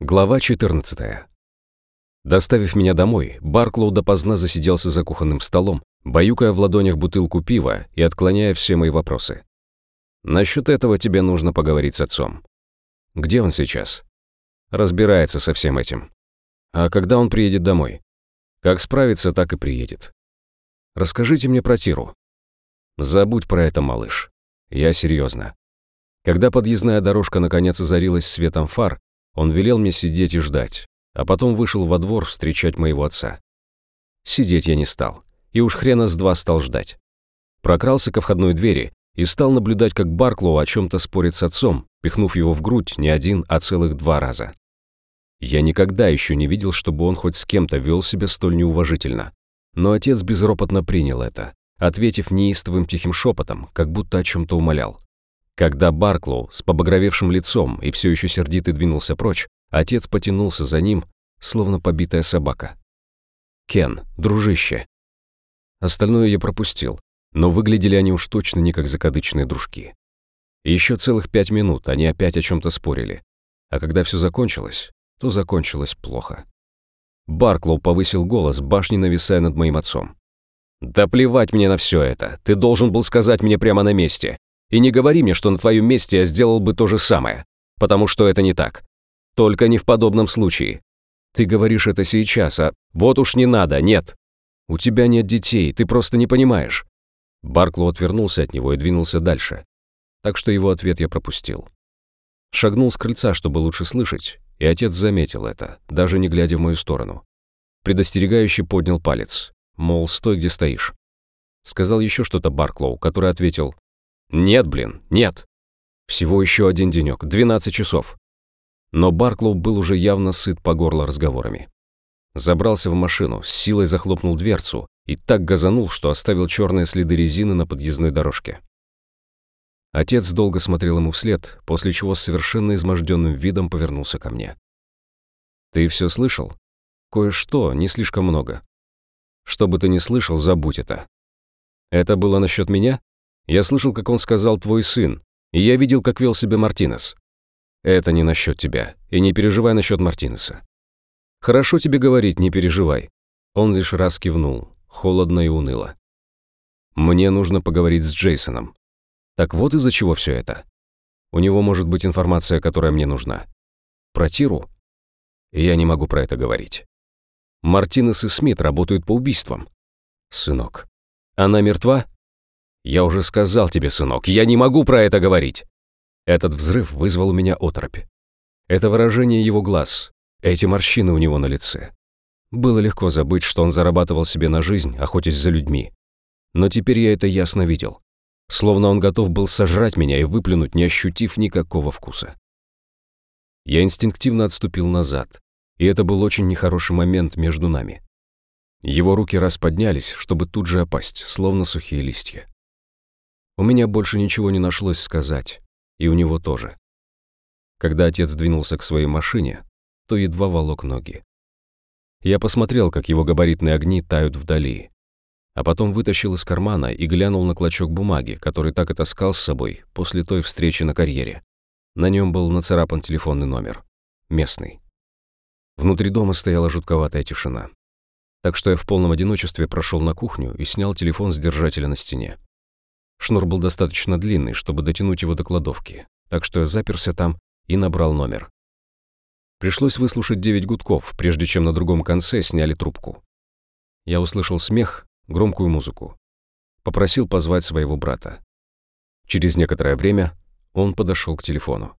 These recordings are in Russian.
Глава 14. Доставив меня домой, Барклоу допоздна засиделся за кухонным столом, баюкая в ладонях бутылку пива и отклоняя все мои вопросы. «Насчет этого тебе нужно поговорить с отцом». «Где он сейчас?» «Разбирается со всем этим». «А когда он приедет домой?» «Как справится, так и приедет». «Расскажите мне про Тиру». «Забудь про это, малыш. Я серьезно. Когда подъездная дорожка наконец озарилась светом фар, он велел мне сидеть и ждать, а потом вышел во двор встречать моего отца. Сидеть я не стал, и уж хрена с два стал ждать. Прокрался ко входной двери и стал наблюдать, как Барклоу о чем-то спорит с отцом, пихнув его в грудь не один, а целых два раза. Я никогда еще не видел, чтобы он хоть с кем-то вел себя столь неуважительно. Но отец безропотно принял это, ответив неистовым тихим шепотом, как будто о чем-то умолял. Когда Барклоу с побагровевшим лицом и все еще сердитый двинулся прочь, отец потянулся за ним, словно побитая собака. «Кен, дружище!» Остальное я пропустил, но выглядели они уж точно не как закадычные дружки. Еще целых пять минут они опять о чем-то спорили, а когда все закончилось, то закончилось плохо. Барклоу повысил голос, башней нависая над моим отцом. «Да плевать мне на все это, ты должен был сказать мне прямо на месте. И не говори мне, что на твоем месте я сделал бы то же самое, потому что это не так. Только не в подобном случае. Ты говоришь это сейчас, а вот уж не надо, нет. У тебя нет детей, ты просто не понимаешь. Барклоу отвернулся от него и двинулся дальше. Так что его ответ я пропустил. Шагнул с крыльца, чтобы лучше слышать, и отец заметил это, даже не глядя в мою сторону. Предостерегающе поднял палец, мол, стой, где стоишь. Сказал еще что-то Барклоу, который ответил нет, блин, нет. Всего еще один денек, 12 часов. Но Барклоу был уже явно сыт по горло разговорами. Забрался в машину, с силой захлопнул дверцу и так газанул, что оставил черные следы резины на подъездной дорожке. Отец долго смотрел ему вслед, после чего с совершенно изможденным видом повернулся ко мне. «Ты все слышал? Кое-что, не слишком много. Что бы ты ни слышал, забудь это. Это было насчет меня? Я слышал, как он сказал «твой сын», и я видел, как вел себя Мартинес. Это не насчет тебя, и не переживай насчет Мартинеса. Хорошо тебе говорить, не переживай. Он лишь раз кивнул, холодно и уныло. Мне нужно поговорить с Джейсоном. Так вот из-за чего все это. У него может быть информация, которая мне нужна. Про Тиру? Я не могу про это говорить. Мартинес и Смит работают по убийствам. Сынок. Она мертва? «Я уже сказал тебе, сынок, я не могу про это говорить!» Этот взрыв вызвал у меня оторопь. Это выражение его глаз, эти морщины у него на лице. Было легко забыть, что он зарабатывал себе на жизнь, охотясь за людьми. Но теперь я это ясно видел. Словно он готов был сожрать меня и выплюнуть, не ощутив никакого вкуса. Я инстинктивно отступил назад, и это был очень нехороший момент между нами. Его руки раз поднялись, чтобы тут же опасть, словно сухие листья. У меня больше ничего не нашлось сказать, и у него тоже. Когда отец двинулся к своей машине, то едва волок ноги. Я посмотрел, как его габаритные огни тают вдали, а потом вытащил из кармана и глянул на клочок бумаги, который так и таскал с собой после той встречи на карьере. На нем был нацарапан телефонный номер. Местный. Внутри дома стояла жутковатая тишина. Так что я в полном одиночестве прошел на кухню и снял телефон с держателя на стене. Шнур был достаточно длинный, чтобы дотянуть его до кладовки, так что я заперся там и набрал номер. Пришлось выслушать девять гудков, прежде чем на другом конце сняли трубку. Я услышал смех, громкую музыку. Попросил позвать своего брата. Через некоторое время он подошел к телефону.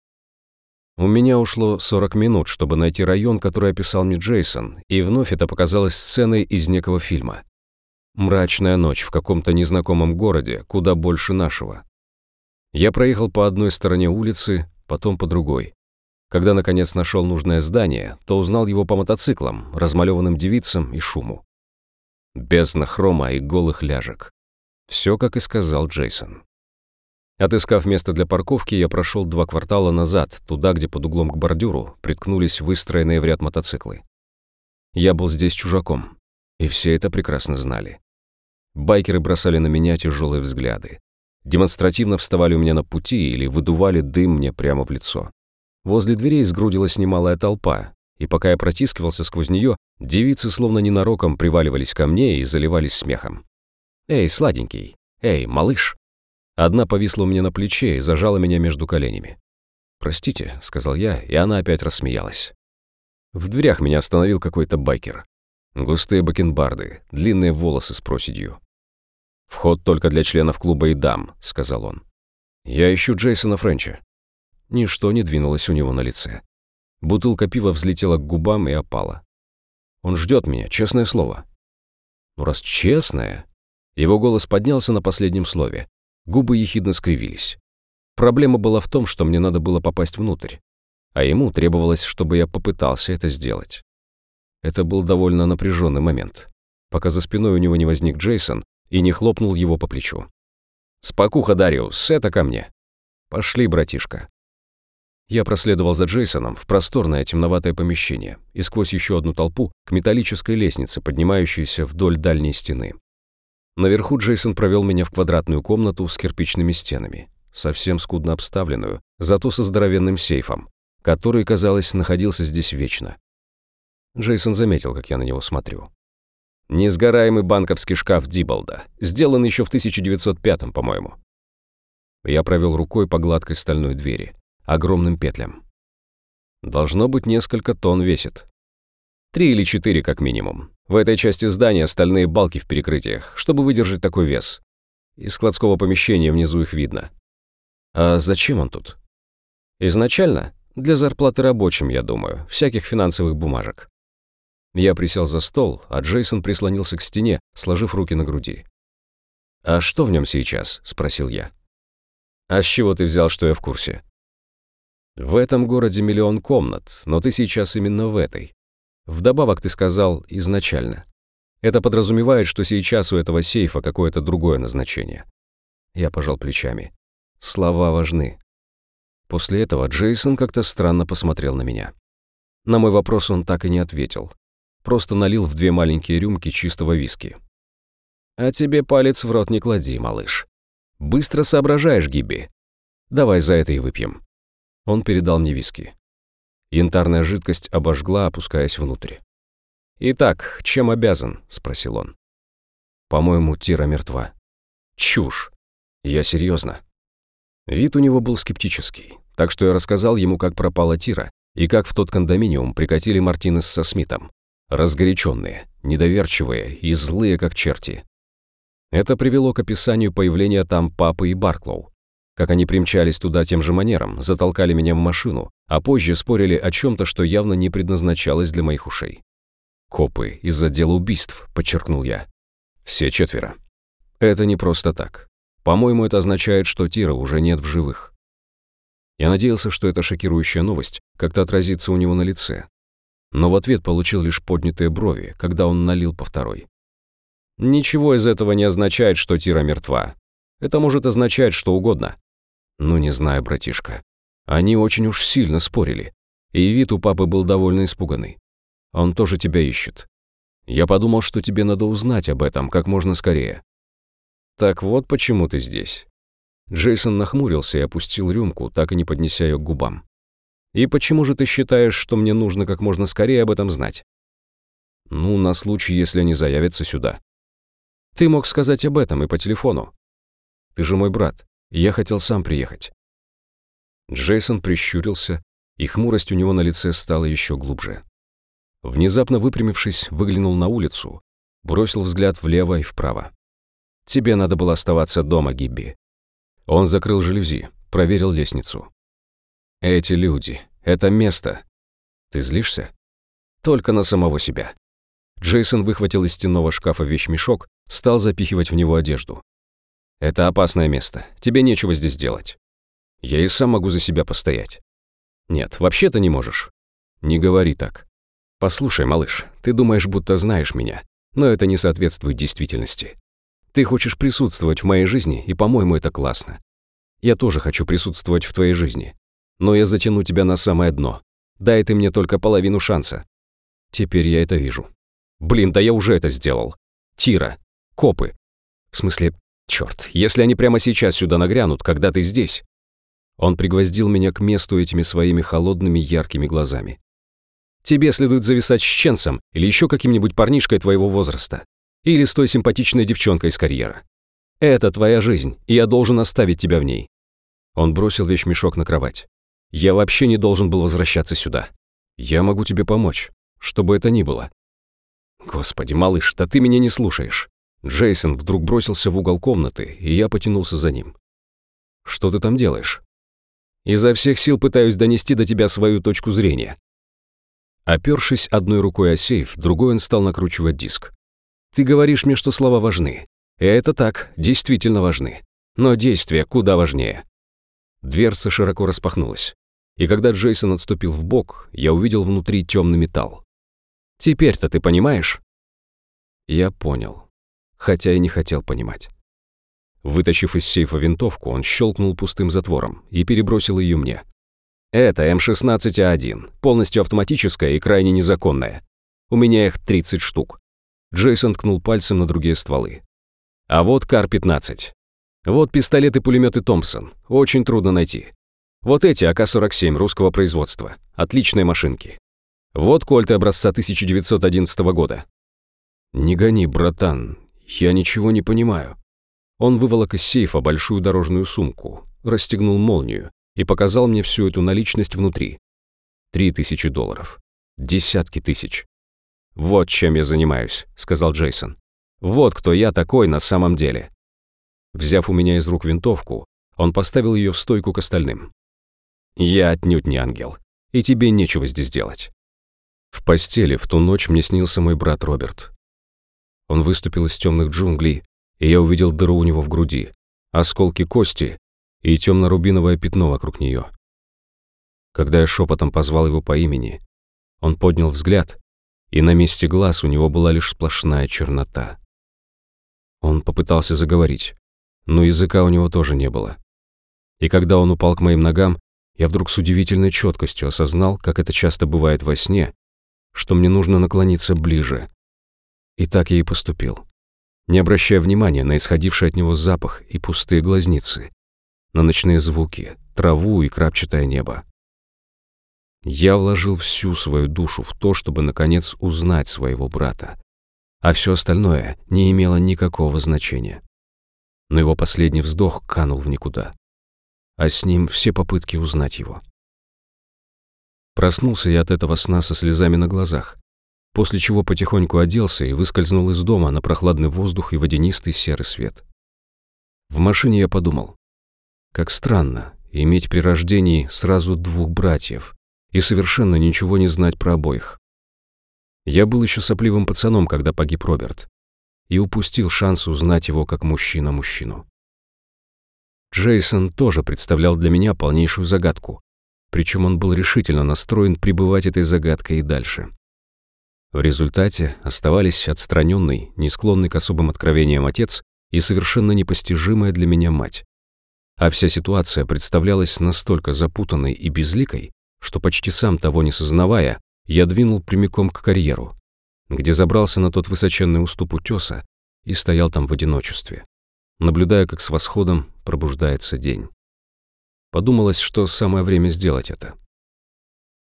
У меня ушло 40 минут, чтобы найти район, который описал мне Джейсон, и вновь это показалось сценой из некого фильма. Мрачная ночь в каком-то незнакомом городе, куда больше нашего. Я проехал по одной стороне улицы, потом по другой. Когда, наконец, нашел нужное здание, то узнал его по мотоциклам, размалеванным девицам и шуму. Бездна хрома и голых ляжек. Все, как и сказал Джейсон. Отыскав место для парковки, я прошел два квартала назад, туда, где под углом к бордюру приткнулись выстроенные в ряд мотоциклы. Я был здесь чужаком, и все это прекрасно знали. Байкеры бросали на меня тяжелые взгляды. Демонстративно вставали у меня на пути или выдували дым мне прямо в лицо. Возле дверей сгрудилась немалая толпа, и пока я протискивался сквозь нее, девицы словно ненароком приваливались ко мне и заливались смехом. «Эй, сладенький! Эй, малыш!» Одна повисла у меня на плече и зажала меня между коленями. «Простите», — сказал я, и она опять рассмеялась. В дверях меня остановил какой-то байкер. Густые бакенбарды, длинные волосы с проседью. «Вход только для членов клуба и дам», — сказал он. «Я ищу Джейсона Френча». Ничто не двинулось у него на лице. Бутылка пива взлетела к губам и опала. Он ждет меня, честное слово. Ну, раз честное... Его голос поднялся на последнем слове. Губы ехидно скривились. Проблема была в том, что мне надо было попасть внутрь, а ему требовалось, чтобы я попытался это сделать. Это был довольно напряженный момент, пока за спиной у него не возник Джейсон и не хлопнул его по плечу. «Спокуха, Дариус, это ко мне». «Пошли, братишка». Я проследовал за Джейсоном в просторное темноватое помещение и сквозь еще одну толпу к металлической лестнице, поднимающейся вдоль дальней стены. Наверху Джейсон провел меня в квадратную комнату с кирпичными стенами, совсем скудно обставленную, зато со здоровенным сейфом, который, казалось, находился здесь вечно. Джейсон заметил, как я на него смотрю. Несгораемый банковский шкаф Диболда, сделан еще в 1905 по-моему. Я провел рукой по гладкой стальной двери огромным петлям. Должно быть, несколько тонн весит. Три или четыре, как минимум. В этой части здания стальные балки в перекрытиях, чтобы выдержать такой вес. Из складского помещения внизу их видно. А зачем он тут? Изначально для зарплаты рабочим, я думаю, всяких финансовых бумажек. Я присел за стол, а Джейсон прислонился к стене, сложив руки на груди. «А что в нем сейчас?» — спросил я. «А с чего ты взял, что я в курсе?» В этом городе миллион комнат, но ты сейчас именно в этой. Вдобавок ты сказал «изначально». Это подразумевает, что сейчас у этого сейфа какое-то другое назначение. Я пожал плечами. Слова важны. После этого Джейсон как-то странно посмотрел на меня. На мой вопрос он так и не ответил. Просто налил в две маленькие рюмки чистого виски. «А тебе палец в рот не клади, малыш. Быстро соображаешь, Гибби. Давай за это и выпьем». Он передал мне виски. Янтарная жидкость обожгла, опускаясь внутрь. «Итак, чем обязан?» — спросил он. «По-моему, Тира мертва». «Чушь! Я серьезно. Вид у него был скептический, так что я рассказал ему, как пропала Тира и как в тот кондоминиум прикатили Мартинес со Смитом. Разгоряченные, недоверчивые и злые, как черти. Это привело к описанию появления там папы и Барклоу как они примчались туда тем же манером, затолкали меня в машину, а позже спорили о чем-то, что явно не предназначалось для моих ушей. «Копы из отдела убийств», — подчеркнул я. «Все четверо». Это не просто так. По-моему, это означает, что Тира уже нет в живых. Я надеялся, что эта шокирующая новость как-то отразится у него на лице. Но в ответ получил лишь поднятые брови, когда он налил по второй. Ничего из этого не означает, что Тира мертва. Это может означать что угодно. Ну, не знаю, братишка. Они очень уж сильно спорили. И вид у папы был довольно испуганный. Он тоже тебя ищет. Я подумал, что тебе надо узнать об этом как можно скорее. Так вот почему ты здесь. Джейсон нахмурился и опустил рюмку, так и не поднеся ее к губам. «И почему же ты считаешь, что мне нужно как можно скорее об этом знать?» «Ну, на случай, если они заявятся сюда». «Ты мог сказать об этом и по телефону. Ты же мой брат. Я хотел сам приехать». Джейсон прищурился, и хмурость у него на лице стала еще глубже. Внезапно выпрямившись, выглянул на улицу, бросил взгляд влево и вправо. «Тебе надо было оставаться дома, Гибби». Он закрыл жалюзи, проверил лестницу. «Эти люди, это место. Ты злишься?» «Только на самого себя». Джейсон выхватил из стенного шкафа вещмешок, стал запихивать в него одежду. Это опасное место. Тебе нечего здесь делать. Я и сам могу за себя постоять. Нет, вообще-то не можешь. Не говори так. Послушай, малыш, ты думаешь, будто знаешь меня, но это не соответствует действительности. Ты хочешь присутствовать в моей жизни, и, по-моему, это классно. Я тоже хочу присутствовать в твоей жизни. Но я затяну тебя на самое дно. Дай ты мне только половину шанса. Теперь я это вижу. Блин, да я уже это сделал. Тира. Копы. В смысле, Черт, если они прямо сейчас сюда нагрянут, когда ты здесь. Он пригвоздил меня к месту этими своими холодными яркими глазами. «Тебе следует зависать с Ченсом или еще каким-нибудь парнишкой твоего возраста. Или с той симпатичной девчонкой из карьера. Это твоя жизнь, и я должен оставить тебя в ней». Он бросил вещмешок на кровать. «Я вообще не должен был возвращаться сюда. Я могу тебе помочь, что бы это ни было». «Господи, малыш, да ты меня не слушаешь». Джейсон вдруг бросился в угол комнаты, и я потянулся за ним. «Что ты там делаешь?» Изо всех сил пытаюсь донести до тебя свою точку зрения». Опершись одной рукой о сейф, другой он стал накручивать диск. «Ты говоришь мне, что слова важны. И это так, действительно важны. Но действия куда важнее». Дверца широко распахнулась. И когда Джейсон отступил в бок, я увидел внутри темный металл. «Теперь-то ты понимаешь?» Я понял, хотя и не хотел понимать. Вытащив из сейфа винтовку, он щелкнул пустым затвором и перебросил ее мне. «Это М16А1, полностью автоматическая и крайне незаконная. У меня их 30 штук». Джейсон ткнул пальцем на другие стволы. «А вот Кар-15. Вот пистолет и пулеметы Томпсон. Очень трудно найти. Вот эти АК-47 русского производства. Отличные машинки. Вот кольты образца 1911 года». «Не гони, братан. Я ничего не понимаю». Он выволок из сейфа большую дорожную сумку, расстегнул молнию и показал мне всю эту наличность внутри. Три тысячи долларов. Десятки тысяч. «Вот чем я занимаюсь», — сказал Джейсон. «Вот кто я такой на самом деле». Взяв у меня из рук винтовку, он поставил ее в стойку к остальным. «Я отнюдь не ангел, и тебе нечего здесь делать». В постели в ту ночь мне снился мой брат Роберт. Он выступил из темных джунглей и я увидел дыру у него в груди, осколки кости и темно-рубиновое пятно вокруг нее. Когда я шепотом позвал его по имени, он поднял взгляд, и на месте глаз у него была лишь сплошная чернота. Он попытался заговорить, но языка у него тоже не было. И когда он упал к моим ногам, я вдруг с удивительной четкостью осознал, как это часто бывает во сне, что мне нужно наклониться ближе. И так я и поступил не обращая внимания на исходивший от него запах и пустые глазницы, на ночные звуки, траву и крапчатое небо. Я вложил всю свою душу в то, чтобы, наконец, узнать своего брата, а все остальное не имело никакого значения. Но его последний вздох канул в никуда, а с ним все попытки узнать его. Проснулся я от этого сна со слезами на глазах, после чего потихоньку оделся и выскользнул из дома на прохладный воздух и водянистый серый свет. В машине я подумал, как странно иметь при рождении сразу двух братьев и совершенно ничего не знать про обоих. Я был еще сопливым пацаном, когда погиб Роберт, и упустил шанс узнать его как мужчина мужчину. Джейсон тоже представлял для меня полнейшую загадку, причем он был решительно настроен пребывать этой загадкой и дальше. В результате оставались отстраненный, не склонный к особым откровениям отец и совершенно непостижимая для меня мать. А вся ситуация представлялась настолько запутанной и безликой, что почти сам того не сознавая, я двинул прямиком к карьеру, где забрался на тот высоченный уступ утеса и стоял там в одиночестве, наблюдая, как с восходом пробуждается день. Подумалось, что самое время сделать это.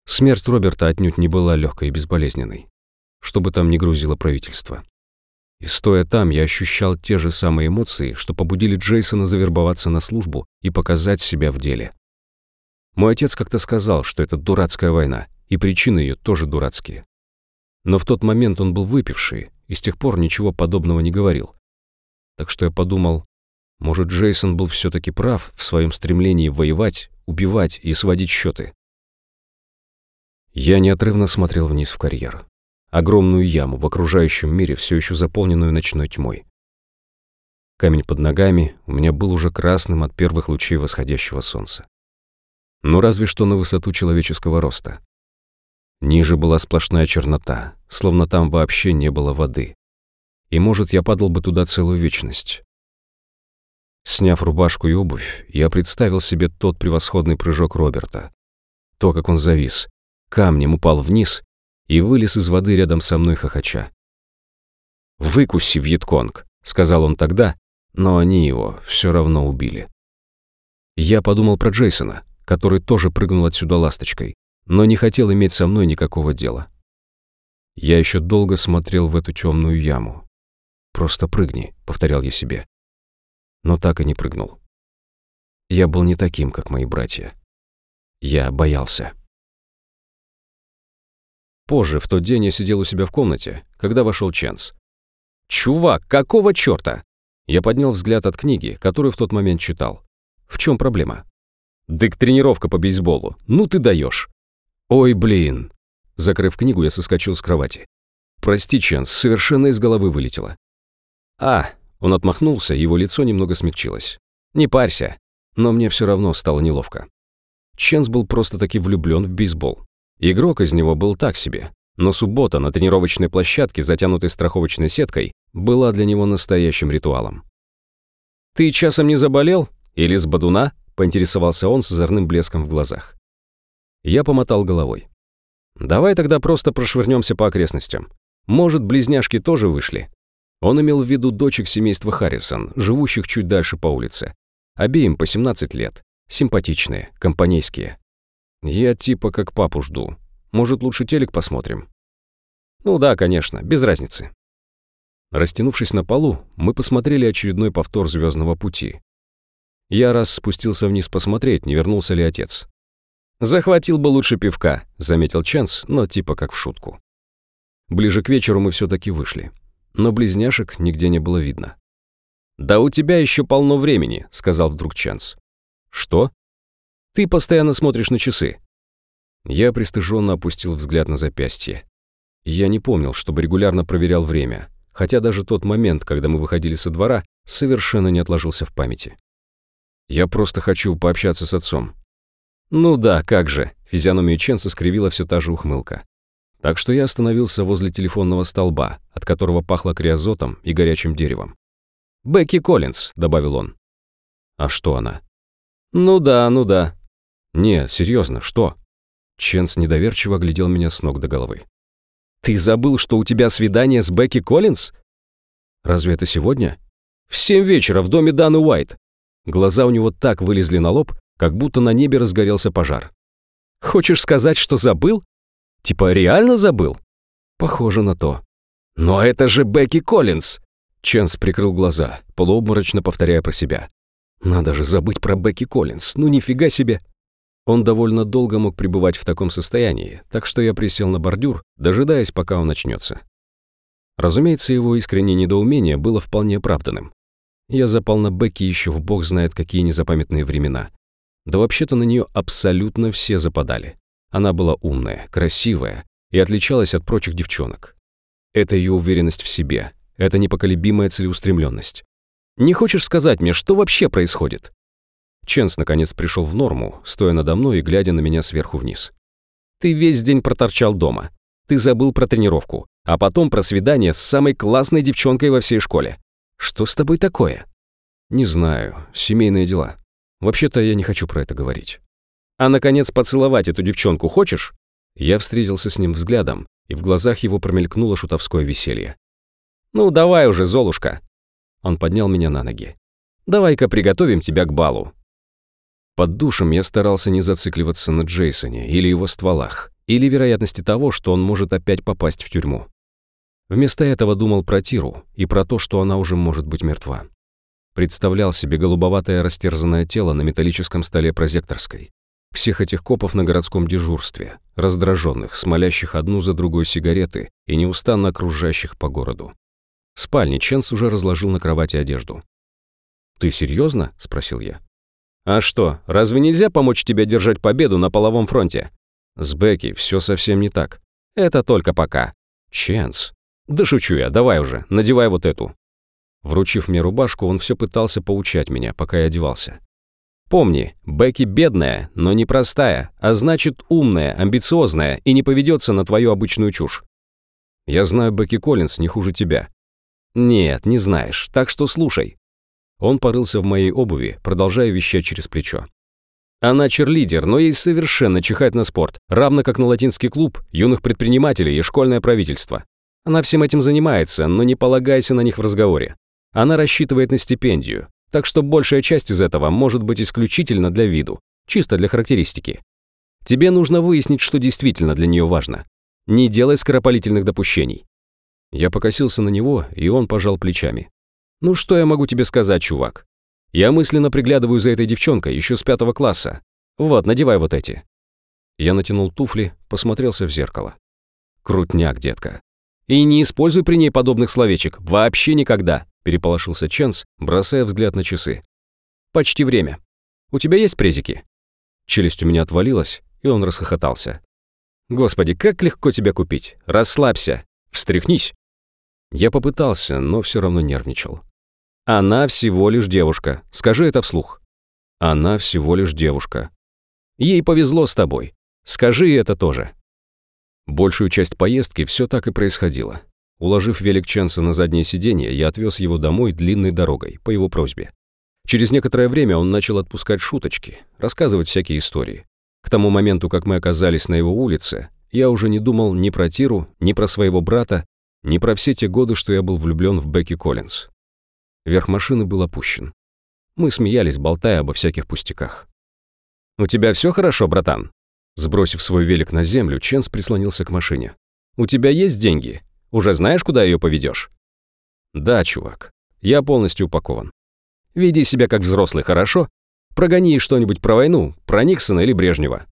Смерть Роберта отнюдь не была легкой и безболезненной что бы там ни грузило правительство. И стоя там, я ощущал те же самые эмоции, что побудили Джейсона завербоваться на службу и показать себя в деле. Мой отец как-то сказал, что это дурацкая война, и причины ее тоже дурацкие. Но в тот момент он был выпивший и с тех пор ничего подобного не говорил. Так что я подумал, может, Джейсон был все-таки прав в своем стремлении воевать, убивать и сводить счеты. Я неотрывно смотрел вниз в карьер огромную яму в окружающем мире, все еще заполненную ночной тьмой. Камень под ногами у меня был уже красным от первых лучей восходящего солнца. Но разве что на высоту человеческого роста. Ниже была сплошная чернота, словно там вообще не было воды. И, может, я падал бы туда целую вечность. Сняв рубашку и обувь, я представил себе тот превосходный прыжок Роберта. То, как он завис, камнем упал вниз и вылез из воды рядом со мной хохоча. «Выкуси, Вьетконг», — сказал он тогда, но они его все равно убили. Я подумал про Джейсона, который тоже прыгнул отсюда ласточкой, но не хотел иметь со мной никакого дела. Я еще долго смотрел в эту темную яму. «Просто прыгни», — повторял я себе. Но так и не прыгнул. Я был не таким, как мои братья. Я боялся. Позже, в тот день, я сидел у себя в комнате, когда вошел Ченс. «Чувак, какого чёрта?» Я поднял взгляд от книги, которую в тот момент читал. «В чем проблема?» «Дык тренировка по бейсболу. Ну ты даешь. «Ой, блин!» Закрыв книгу, я соскочил с кровати. «Прости, Ченс, совершенно из головы вылетело». «А!» Он отмахнулся, его лицо немного смягчилось. «Не парься!» Но мне все равно стало неловко. Ченс был просто-таки влюблен в бейсбол. Игрок из него был так себе, но суббота на тренировочной площадке, затянутой страховочной сеткой, была для него настоящим ритуалом. «Ты часом не заболел? Или с бадуна?» — поинтересовался он с озорным блеском в глазах. Я помотал головой. «Давай тогда просто прошвырнемся по окрестностям. Может, близняшки тоже вышли?» Он имел в виду дочек семейства Харрисон, живущих чуть дальше по улице. Обеим по 17 лет. Симпатичные, компанейские. Я типа как папу жду. Может, лучше телек посмотрим? Ну да, конечно, без разницы. Растянувшись на полу, мы посмотрели очередной повтор «Звездного пути». Я раз спустился вниз посмотреть, не вернулся ли отец. «Захватил бы лучше пивка», — заметил Ченс, но типа как в шутку. Ближе к вечеру мы все таки вышли, но близняшек нигде не было видно. «Да у тебя еще полно времени», — сказал вдруг Ченс. «Что?» Ты постоянно смотришь на часы». Я пристыженно опустил взгляд на запястье. Я не помнил, чтобы регулярно проверял время, хотя даже тот момент, когда мы выходили со двора, совершенно не отложился в памяти. Я просто хочу пообщаться с отцом. Ну да, как же, физиономию Ченса скривила все та же ухмылка. Так что я остановился возле телефонного столба, от которого пахло криозотом и горячим деревом. «Бекки Коллинз», — добавил он. «А что она?» «Ну да, ну да. «Нет, серьезно, что?» Ченс недоверчиво глядел меня с ног до головы. «Ты забыл, что у тебя свидание с Бекки Коллинз?» «Разве это сегодня?» «В семь вечера в доме Даны Уайт». Глаза у него так вылезли на лоб, как будто на небе разгорелся пожар. «Хочешь сказать, что забыл? Типа реально забыл?» «Похоже на то». «Но это же Бекки Коллинз!» Ченс прикрыл глаза, полуобморочно повторяя про себя. «Надо же забыть про Бекки Коллинз, ну нифига себе!» Он довольно долго мог пребывать в таком состоянии, так что я присел на бордюр, дожидаясь, пока он начнется. Разумеется, его искреннее недоумение было вполне оправданным. Я запал на Бекки еще в бог знает какие незапамятные времена. Да вообще-то на нее абсолютно все западали. Она была умная, красивая и отличалась от прочих девчонок. Это ее уверенность в себе, это непоколебимая целеустремленность. Не хочешь сказать мне, что вообще происходит? Ченс наконец пришел в норму, стоя надо мной и глядя на меня сверху вниз. «Ты весь день проторчал дома. Ты забыл про тренировку, а потом про свидание с самой классной девчонкой во всей школе. Что с тобой такое?» «Не знаю. Семейные дела. Вообще-то я не хочу про это говорить». «А, наконец, поцеловать эту девчонку хочешь?» Я встретился с ним взглядом, и в глазах его промелькнуло шутовское веселье. «Ну, давай уже, Золушка!» Он поднял меня на ноги. «Давай-ка приготовим тебя к балу. Под душем я старался не зацикливаться на Джейсоне или его стволах, или вероятности того, что он может опять попасть в тюрьму. Вместо этого думал про Тиру и про то, что она уже может быть мертва. Представлял себе голубоватое растерзанное тело на металлическом столе прозекторской. Всех этих копов на городском дежурстве, раздраженных, смолящих одну за другой сигареты и неустанно окружающих по городу. В спальне Ченс уже разложил на кровати одежду. «Ты серьезно?» — спросил я. А что, разве нельзя помочь тебе держать победу на половом фронте? С Бекки все совсем не так. Это только пока. Ченс. Да шучу я, давай уже, надевай вот эту. Вручив мне рубашку, он все пытался поучать меня, пока я одевался. Помни, Бекки бедная, но не простая, а значит умная, амбициозная и не поведется на твою обычную чушь. Я знаю Бекки Коллинз не хуже тебя. Нет, не знаешь, так что слушай. Он порылся в моей обуви, продолжая вещать через плечо. Она черлидер, но ей совершенно чихать на спорт, равно как на латинский клуб, юных предпринимателей и школьное правительство. Она всем этим занимается, но не полагайся на них в разговоре. Она рассчитывает на стипендию, Так что большая часть из этого может быть исключительно для виду, чисто для характеристики. Тебе нужно выяснить, что действительно для нее важно. Не делай скоропалительных допущений. Я покосился на него, и он пожал плечами. Ну что я могу тебе сказать, чувак? Я мысленно приглядываю за этой девчонкой еще с пятого класса. Вот, надевай вот эти. Я натянул туфли, посмотрелся в зеркало. Крутняк, детка. И не используй при ней подобных словечек. Вообще никогда, переполошился Ченс, бросая взгляд на часы. Почти время. У тебя есть презики? Челюсть у меня отвалилась, и он расхохотался. Господи, как легко тебя купить. Расслабься. Встряхнись. Я попытался, но все равно нервничал. Она всего лишь девушка. Скажи это вслух. Она всего лишь девушка. Ей повезло с тобой. Скажи это тоже. Большую часть поездки все так и происходило. Уложив велик Ченса на заднее сиденье, я отвез его домой длинной дорогой, по его просьбе. Через некоторое время он начал отпускать шуточки, рассказывать всякие истории. К тому моменту, как мы оказались на его улице, я уже не думал ни про Тиру, ни про своего брата, ни про все те годы, что я был влюблен в Бекки Коллинз. Верх машины был опущен. Мы смеялись, болтая обо всяких пустяках. «У тебя все хорошо, братан?» Сбросив свой велик на землю, Ченс прислонился к машине. «У тебя есть деньги? Уже знаешь, куда ее поведешь?» «Да, чувак. Я полностью упакован. Веди себя как взрослый, хорошо? Прогони что-нибудь про войну, про Никсона или Брежнева».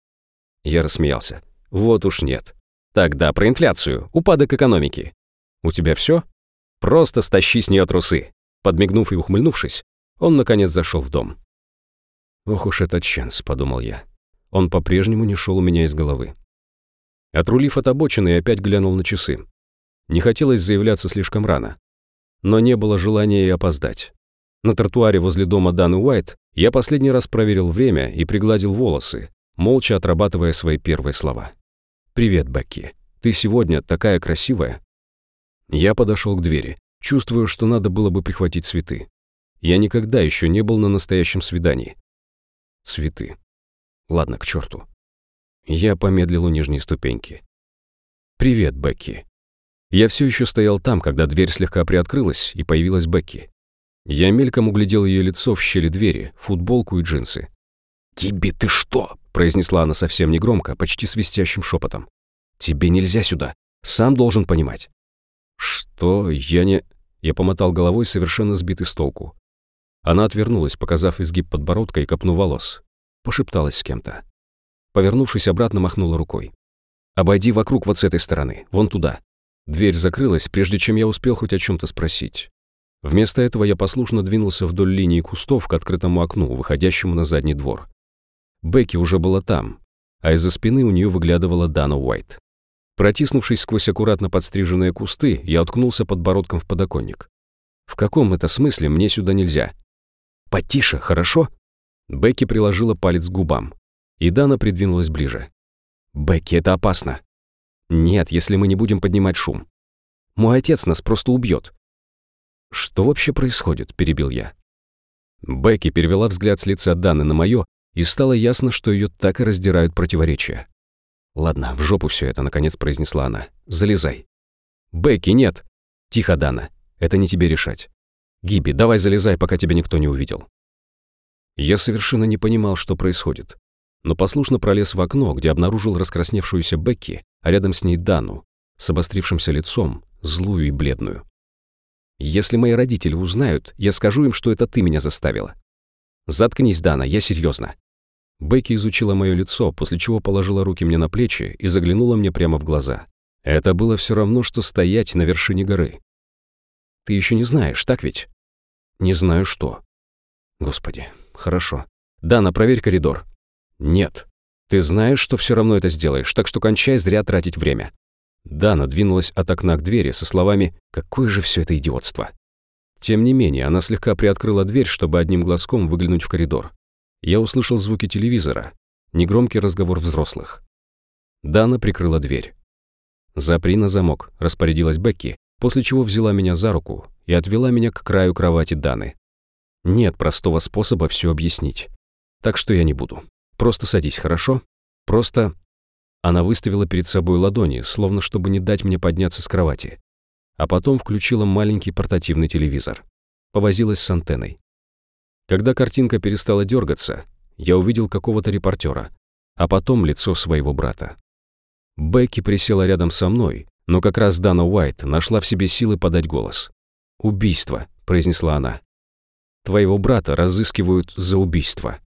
Я рассмеялся. «Вот уж нет. Тогда про инфляцию, упадок экономики. У тебя все? Просто стащи с нее трусы». Подмигнув и ухмыльнувшись, он, наконец, зашел в дом. «Ох уж этот Ченс», — подумал я. Он по-прежнему не шел у меня из головы. Отрулив от обочины, я опять глянул на часы. Не хотелось заявляться слишком рано. Но не было желания и опоздать. На тротуаре возле дома Даны Уайт я последний раз проверил время и пригладил волосы, молча отрабатывая свои первые слова. «Привет, Бекки. Ты сегодня такая красивая». Я подошел к двери, чувствуя, что надо было бы прихватить цветы. Я никогда еще не был на настоящем свидании. Цветы. Ладно, к черту. Я помедлил у нижней ступеньки. «Привет, Бекки». Я все еще стоял там, когда дверь слегка приоткрылась, и появилась Бекки. Я мельком углядел ее лицо в щели двери, футболку и джинсы. «Киби, ты что?» – произнесла она совсем негромко, почти свистящим шепотом. «Тебе нельзя сюда. Сам должен понимать». «Что? Я не...» Я помотал головой, совершенно сбитый с толку. Она отвернулась, показав изгиб подбородка и копну волос пошепталась с кем-то. Повернувшись обратно, махнула рукой. «Обойди вокруг вот с этой стороны, вон туда». Дверь закрылась, прежде чем я успел хоть о чем-то спросить. Вместо этого я послушно двинулся вдоль линии кустов к открытому окну, выходящему на задний двор. Бекки уже была там, а из-за спины у нее выглядывала Дана Уайт. Протиснувшись сквозь аккуратно подстриженные кусты, я уткнулся подбородком в подоконник. В каком это смысле мне сюда нельзя? Потише, хорошо? Бекки приложила палец к губам. И Дана придвинулась ближе. «Бекки, это опасно». «Нет, если мы не будем поднимать шум. Мой отец нас просто убьет». «Что вообще происходит?» – перебил я. Бекки перевела взгляд с лица Даны на мое, и стало ясно, что ее так и раздирают противоречия. «Ладно, в жопу все это», — наконец произнесла она. «Залезай». «Бекки, нет!» «Тихо, Дана. Это не тебе решать. Гиби, давай залезай, пока тебя никто не увидел». Я совершенно не понимал, что происходит, но послушно пролез в окно, где обнаружил раскрасневшуюся Бекки, а рядом с ней Дану, с обострившимся лицом, злую и бледную. «Если мои родители узнают, я скажу им, что это ты меня заставила». «Заткнись, Дана, я серьезно. Бекки изучила мое лицо, после чего положила руки мне на плечи и заглянула мне прямо в глаза. Это было все равно, что стоять на вершине горы. «Ты еще не знаешь, так ведь?» «Не знаю что». «Господи, Хорошо. Дана, проверь коридор. Нет. Ты знаешь, что все равно это сделаешь, так что кончай зря тратить время. Дана двинулась от окна к двери со словами «Какое же все это идиотство!». Тем не менее, она слегка приоткрыла дверь, чтобы одним глазком выглянуть в коридор. Я услышал звуки телевизора, негромкий разговор взрослых. Дана прикрыла дверь. «Запри на замок», — распорядилась Бекки, после чего взяла меня за руку и отвела меня к краю кровати Даны. Нет простого способа все объяснить. Так что я не буду. Просто садись, хорошо? Просто...» Она выставила перед собой ладони, словно чтобы не дать мне подняться с кровати. А потом включила маленький портативный телевизор. Повозилась с антенной. Когда картинка перестала дергаться, я увидел какого-то репортера, а потом лицо своего брата. Бекки присела рядом со мной, но как раз Дана Уайт нашла в себе силы подать голос. «Убийство», — произнесла она. «Твоего брата разыскивают за убийство».